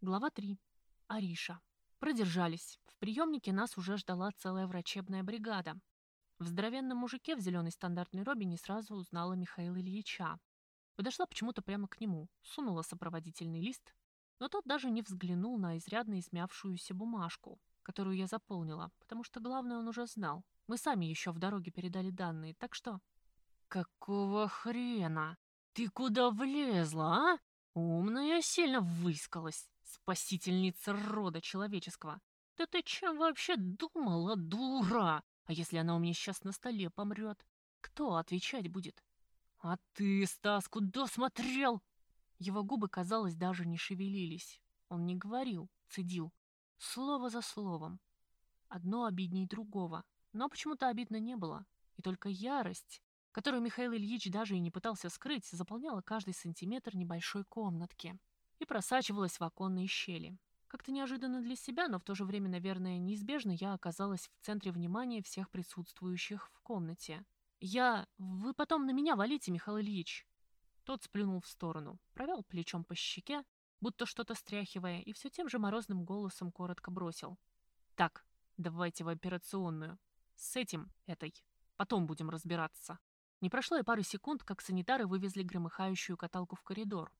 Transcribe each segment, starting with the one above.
Глава 3. Ариша. Продержались. В приемнике нас уже ждала целая врачебная бригада. В здоровенном мужике в зеленой стандартной робе не сразу узнала Михаила Ильича. Подошла почему-то прямо к нему, сунула сопроводительный лист, но тот даже не взглянул на изрядно измявшуюся бумажку, которую я заполнила, потому что главное он уже знал. Мы сами еще в дороге передали данные, так что... «Какого хрена? Ты куда влезла, а? Умная сильно выискалась, спасительница рода человеческого. Да ты чем вообще думала, дура? А если она у меня сейчас на столе помрет? Кто отвечать будет? А ты, Стас, куда смотрел? Его губы, казалось, даже не шевелились. Он не говорил, цедил. Слово за словом. Одно обидней другого. Но почему-то обидно не было. И только ярость, которую Михаил Ильич даже и не пытался скрыть, заполняла каждый сантиметр небольшой комнатки и просачивалась в оконные щели. Как-то неожиданно для себя, но в то же время, наверное, неизбежно я оказалась в центре внимания всех присутствующих в комнате. «Я... Вы потом на меня валите, Михаил Ильич!» Тот сплюнул в сторону, провел плечом по щеке, будто что-то стряхивая, и все тем же морозным голосом коротко бросил. «Так, давайте в операционную. С этим, этой. Потом будем разбираться». Не прошло и пары секунд, как санитары вывезли громыхающую каталку в коридор.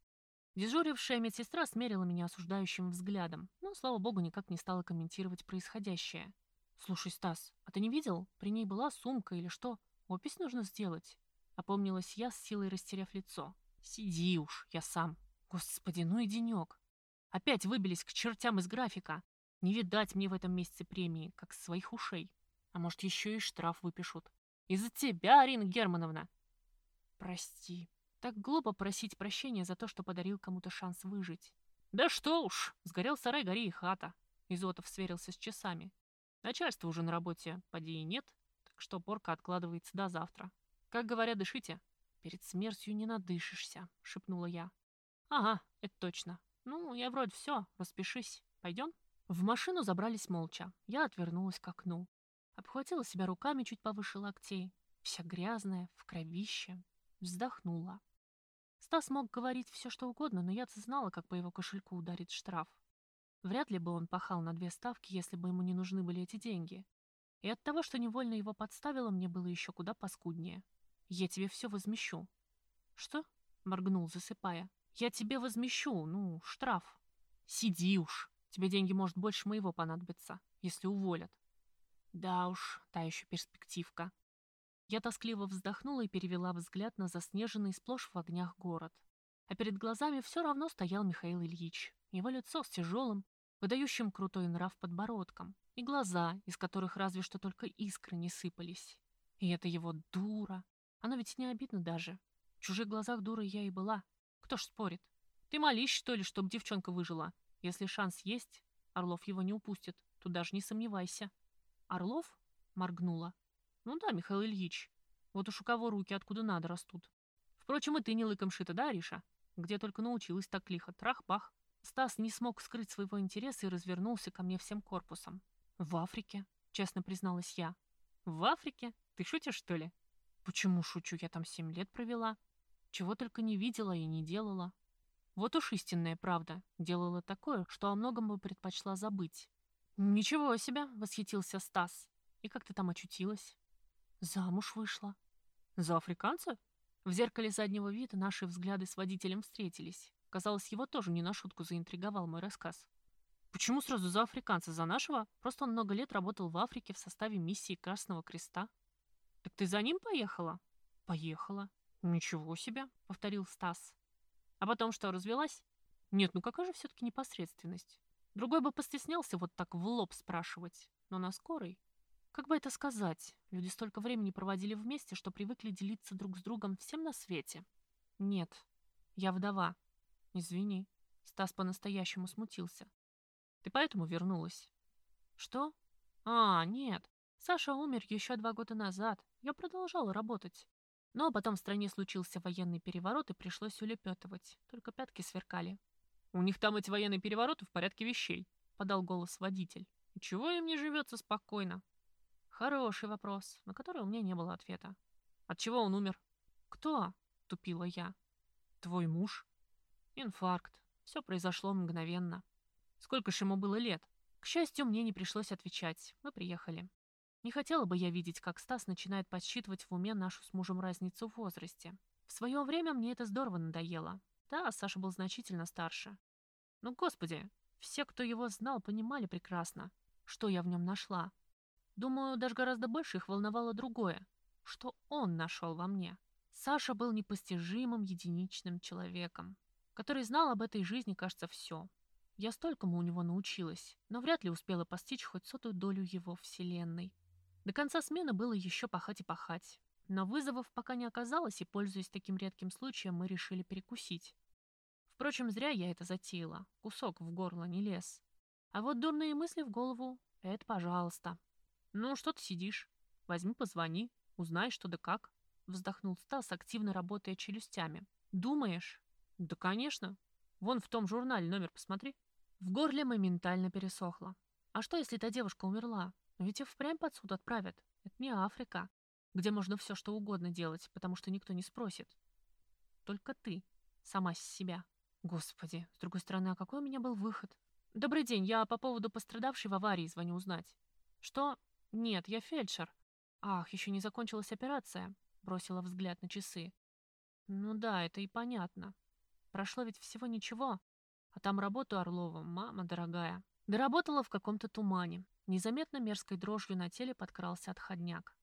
Дежурившая медсестра смерила меня осуждающим взглядом, но, слава богу, никак не стала комментировать происходящее. «Слушай, Стас, а ты не видел? При ней была сумка или что? Опись нужно сделать?» Опомнилась я, с силой растеряв лицо. «Сиди уж, я сам. Господи, ну и денек. Опять выбились к чертям из графика. Не видать мне в этом месяце премии, как своих ушей. А может, еще и штраф выпишут. Из-за тебя, Арина Германовна!» «Прости. Так глупо просить прощения за то, что подарил кому-то шанс выжить». «Да что уж! Сгорел сарай, гори и хата!» Изотов сверился с часами. Начальство уже на работе, поди и нет, так что порка откладывается до завтра. Как говорят, дышите. Перед смертью не надышишься, шепнула я. Ага, это точно. Ну, я вроде все, распишись. Пойдем? В машину забрались молча. Я отвернулась к окну. Обхватила себя руками чуть повыше локтей, вся грязная, в кровище. Вздохнула. Стас мог говорить все, что угодно, но я-то знала, как по его кошельку ударит штраф. Вряд ли бы он пахал на две ставки, если бы ему не нужны были эти деньги. И от того, что невольно его подставила, мне было еще куда паскуднее. «Я тебе все возмещу». «Что?» — моргнул, засыпая. «Я тебе возмещу, ну, штраф». «Сиди уж. Тебе деньги, может, больше моего понадобятся, если уволят». Да уж, та еще перспективка. Я тоскливо вздохнула и перевела взгляд на заснеженный сплошь в огнях город. А перед глазами все равно стоял Михаил Ильич. Его лицо с тяжелым, выдающим крутой нрав подбородком, и глаза, из которых разве что только искры не сыпались. И это его дура. Оно ведь не обидно даже. В чужих глазах дура я и была. Кто ж спорит? Ты молись, что ли, чтоб девчонка выжила. Если шанс есть, Орлов его не упустит. Тут даже не сомневайся. Орлов? Моргнула. Ну да, Михаил Ильич. Вот уж у кого руки откуда надо растут. Впрочем, и ты не лыком шита, да, Ариша? Где только научилась так лихо. Трах-бах. Стас не смог скрыть своего интереса и развернулся ко мне всем корпусом. «В Африке», — честно призналась я. «В Африке? Ты шутишь, что ли?» «Почему шучу? Я там семь лет провела. Чего только не видела и не делала. Вот уж истинная правда. Делала такое, что о многом бы предпочла забыть. «Ничего себе!» — восхитился Стас. «И как ты там очутилась?» «Замуж вышла». «За африканца?» В зеркале заднего вида наши взгляды с водителем встретились. Казалось, его тоже не на шутку заинтриговал мой рассказ. «Почему сразу за африканца? За нашего? Просто он много лет работал в Африке в составе миссии Красного Креста». «Так ты за ним поехала?» «Поехала». «Ничего себе!» — повторил Стас. «А потом что, развелась?» «Нет, ну какая же все-таки непосредственность? Другой бы постеснялся вот так в лоб спрашивать, но на скорой... Как бы это сказать? Люди столько времени проводили вместе, что привыкли делиться друг с другом всем на свете. Нет, я вдова. Извини. Стас по-настоящему смутился. Ты поэтому вернулась? Что? А, нет. Саша умер еще два года назад. Я продолжала работать. Но потом в стране случился военный переворот и пришлось улепетывать. Только пятки сверкали. У них там эти военные перевороты в порядке вещей, подал голос водитель. Чего им не живется спокойно? Хороший вопрос, на который у меня не было ответа. От чего он умер? Кто? Тупила я. Твой муж? Инфаркт. Все произошло мгновенно. Сколько ж ему было лет? К счастью, мне не пришлось отвечать. Мы приехали. Не хотела бы я видеть, как Стас начинает подсчитывать в уме нашу с мужем разницу в возрасте. В свое время мне это здорово надоело. Да, Саша был значительно старше. Но, господи, все, кто его знал, понимали прекрасно, что я в нем нашла. Думаю, даже гораздо больше их волновало другое, что он нашел во мне. Саша был непостижимым единичным человеком, который знал об этой жизни, кажется, все. Я столькому у него научилась, но вряд ли успела постичь хоть сотую долю его вселенной. До конца смены было еще пахать и пахать. Но вызовов пока не оказалось, и, пользуясь таким редким случаем, мы решили перекусить. Впрочем, зря я это затеяла. Кусок в горло не лез. А вот дурные мысли в голову — это пожалуйста. Ну, что ты сидишь? Возьми, позвони, узнай, что да как. Вздохнул Стас, активно работая челюстями. «Думаешь?» «Да, конечно. Вон в том журнале номер посмотри». В горле моментально пересохло. «А что, если та девушка умерла? Ведь ее впрямь под суд отправят. Это не Африка, где можно все что угодно делать, потому что никто не спросит. Только ты, сама с себя. Господи, с другой стороны, а какой у меня был выход? Добрый день, я по поводу пострадавшей в аварии звоню узнать. Что? Нет, я фельдшер. Ах, еще не закончилась операция бросила взгляд на часы. Ну да, это и понятно. Прошло ведь всего ничего. А там работу Орлова, мама дорогая. Доработала в каком-то тумане. Незаметно мерзкой дрожью на теле подкрался отходняк.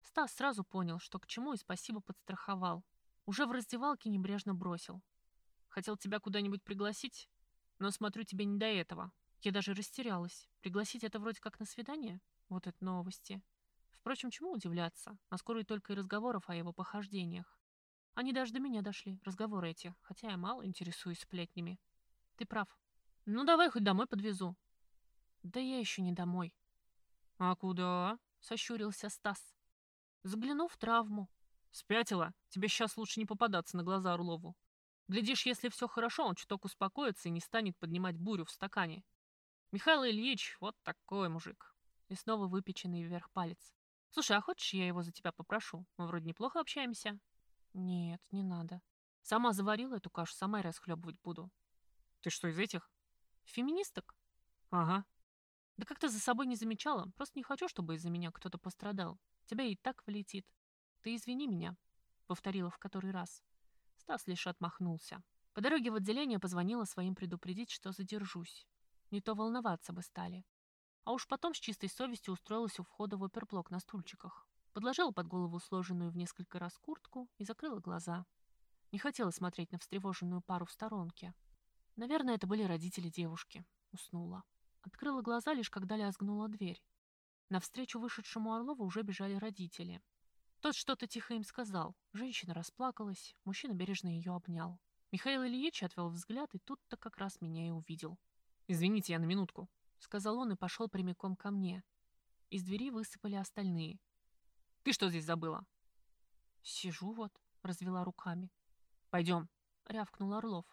Стас сразу понял, что к чему, и спасибо подстраховал. Уже в раздевалке небрежно бросил. Хотел тебя куда-нибудь пригласить, но смотрю, тебе не до этого. Я даже растерялась. Пригласить это вроде как на свидание? Вот это новости. Впрочем, чему удивляться? На скорой только и разговоров о его похождениях. Они даже до меня дошли, разговоры эти, хотя я мало интересуюсь сплетнями. Ты прав. Ну, давай хоть домой подвезу. Да я еще не домой. А куда? Сощурился Стас. Заглянув в травму. Спятила? Тебе сейчас лучше не попадаться на глаза Орлову. Глядишь, если все хорошо, он чуток успокоится и не станет поднимать бурю в стакане. Михаил Ильич вот такой мужик. И снова выпеченный вверх палец. Слушай, а хочешь, я его за тебя попрошу? Мы вроде неплохо общаемся. Нет, не надо. Сама заварила эту кашу, сама и расхлебывать буду. Ты что, из этих? Феминисток? Ага. Да как-то за собой не замечала. Просто не хочу, чтобы из-за меня кто-то пострадал. Тебя и так влетит. Ты извини меня, повторила в который раз. Стас лишь отмахнулся. По дороге в отделение позвонила своим предупредить, что задержусь. Не то волноваться бы стали. А уж потом с чистой совестью устроилась у входа в оперблок на стульчиках. Подложила под голову сложенную в несколько раз куртку и закрыла глаза. Не хотела смотреть на встревоженную пару в сторонке. Наверное, это были родители девушки. Уснула. Открыла глаза, лишь когда лязгнула дверь. Навстречу вышедшему Орлову уже бежали родители. Тот что-то тихо им сказал. Женщина расплакалась, мужчина бережно ее обнял. Михаил Ильич отвел взгляд, и тут-то как раз меня и увидел. «Извините, я на минутку», сказал он и пошел прямиком ко мне. Из двери высыпали остальные. «Ты что здесь забыла?» «Сижу вот», — развела руками. «Пойдем», — рявкнул Орлов.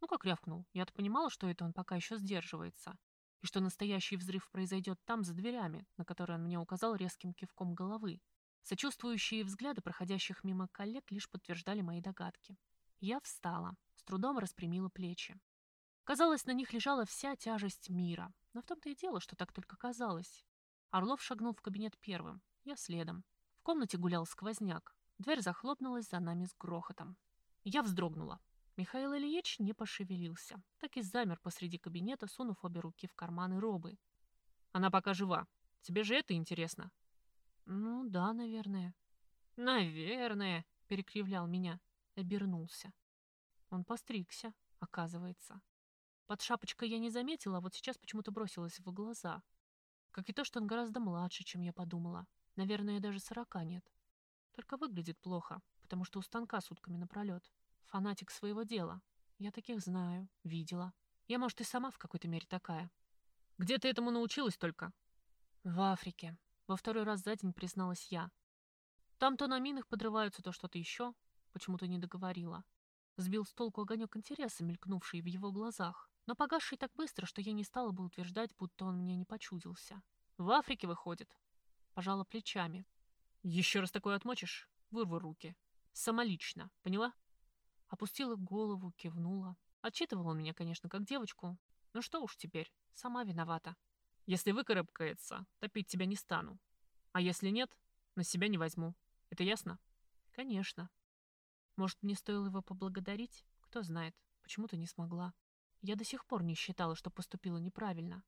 Ну как рявкнул? Я-то понимала, что это он пока еще сдерживается, и что настоящий взрыв произойдет там, за дверями, на которые он мне указал резким кивком головы. Сочувствующие взгляды проходящих мимо коллег лишь подтверждали мои догадки. Я встала, с трудом распрямила плечи. Казалось, на них лежала вся тяжесть мира. Но в том-то и дело, что так только казалось. Орлов шагнул в кабинет первым, я следом. В комнате гулял сквозняк. Дверь захлопнулась за нами с грохотом. Я вздрогнула. Михаил Ильич не пошевелился, так и замер посреди кабинета, сунув обе руки в карманы робы. «Она пока жива. Тебе же это интересно?» «Ну да, наверное». «Наверное», — перекривлял меня. Обернулся. Он постригся, оказывается. Под шапочкой я не заметила, а вот сейчас почему-то бросилась в глаза. Как и то, что он гораздо младше, чем я подумала. Наверное, даже сорока нет. Только выглядит плохо, потому что у станка сутками напролет. Фанатик своего дела. Я таких знаю, видела. Я, может, и сама в какой-то мере такая. Где ты этому научилась только? В Африке. Во второй раз за день призналась я. Там то на минах подрываются, то что-то еще. Почему-то не договорила. Сбил с толку огонек интереса, мелькнувший в его глазах но погасший так быстро, что я не стала бы утверждать, будто он мне не почудился. В Африке выходит. Пожала плечами. Еще раз такое отмочишь? Вырву руки. Самолично, поняла? Опустила голову, кивнула. Отчитывал он меня, конечно, как девочку. Ну что уж теперь, сама виновата. Если выкарабкается, топить тебя не стану. А если нет, на себя не возьму. Это ясно? Конечно. Может, мне стоило его поблагодарить? Кто знает, почему-то не смогла. Я до сих пор не считала, что поступила неправильно.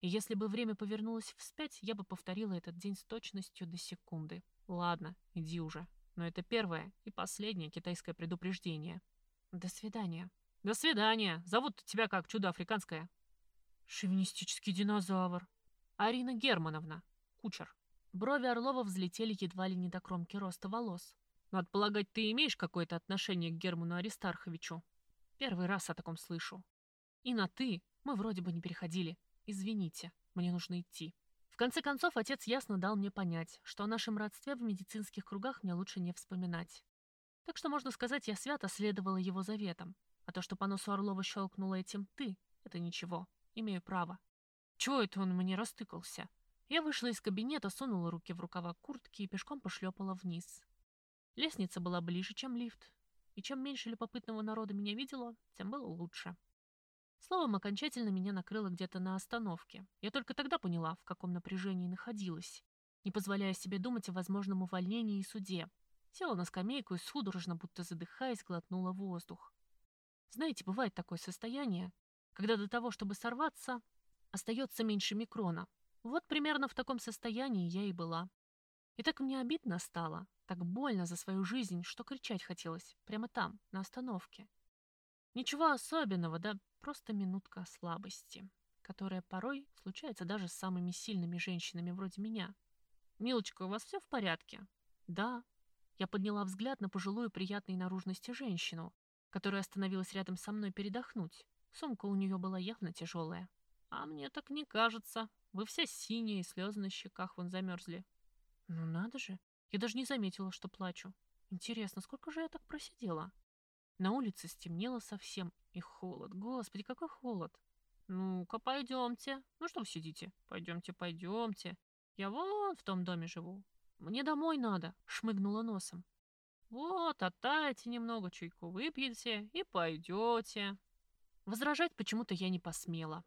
И если бы время повернулось вспять, я бы повторила этот день с точностью до секунды. Ладно, иди уже. Но это первое и последнее китайское предупреждение. До свидания. До свидания. Зовут тебя как чудо африканское? Шовинистический динозавр. Арина Германовна. Кучер. Брови Орлова взлетели едва ли не до кромки роста волос. Надо полагать, ты имеешь какое-то отношение к Герману Аристарховичу? Первый раз о таком слышу. И на «ты» мы вроде бы не переходили. Извините, мне нужно идти. В конце концов, отец ясно дал мне понять, что о нашем родстве в медицинских кругах мне лучше не вспоминать. Так что, можно сказать, я свято следовала его заветам. А то, что по носу Орлова щелкнуло этим «ты», это ничего. Имею право. Чего это он мне растыкался? Я вышла из кабинета, сунула руки в рукава куртки и пешком пошлепала вниз. Лестница была ближе, чем лифт. И чем меньше любопытного народа меня видело, тем было лучше. Словом, окончательно меня накрыло где-то на остановке. Я только тогда поняла, в каком напряжении находилась, не позволяя себе думать о возможном увольнении и суде. Села на скамейку и судорожно, будто задыхаясь, глотнула воздух. Знаете, бывает такое состояние, когда до того, чтобы сорваться, остается меньше микрона. Вот примерно в таком состоянии я и была. И так мне обидно стало, так больно за свою жизнь, что кричать хотелось, прямо там, на остановке. Ничего особенного, да просто минутка слабости, которая порой случается даже с самыми сильными женщинами вроде меня. «Милочка, у вас все в порядке?» «Да». Я подняла взгляд на пожилую приятной наружности женщину, которая остановилась рядом со мной передохнуть. Сумка у нее была явно тяжелая. «А мне так не кажется. Вы все синие, слезы на щеках вон замерзли». «Ну надо же. Я даже не заметила, что плачу. Интересно, сколько же я так просидела?» На улице стемнело совсем, и холод. Господи, какой холод! Ну-ка, пойдемте. Ну что вы сидите? Пойдемте, пойдемте. Я вон в том доме живу. Мне домой надо, шмыгнула носом. Вот, оттайте немного, чайку выпьете и пойдете. Возражать почему-то я не посмела.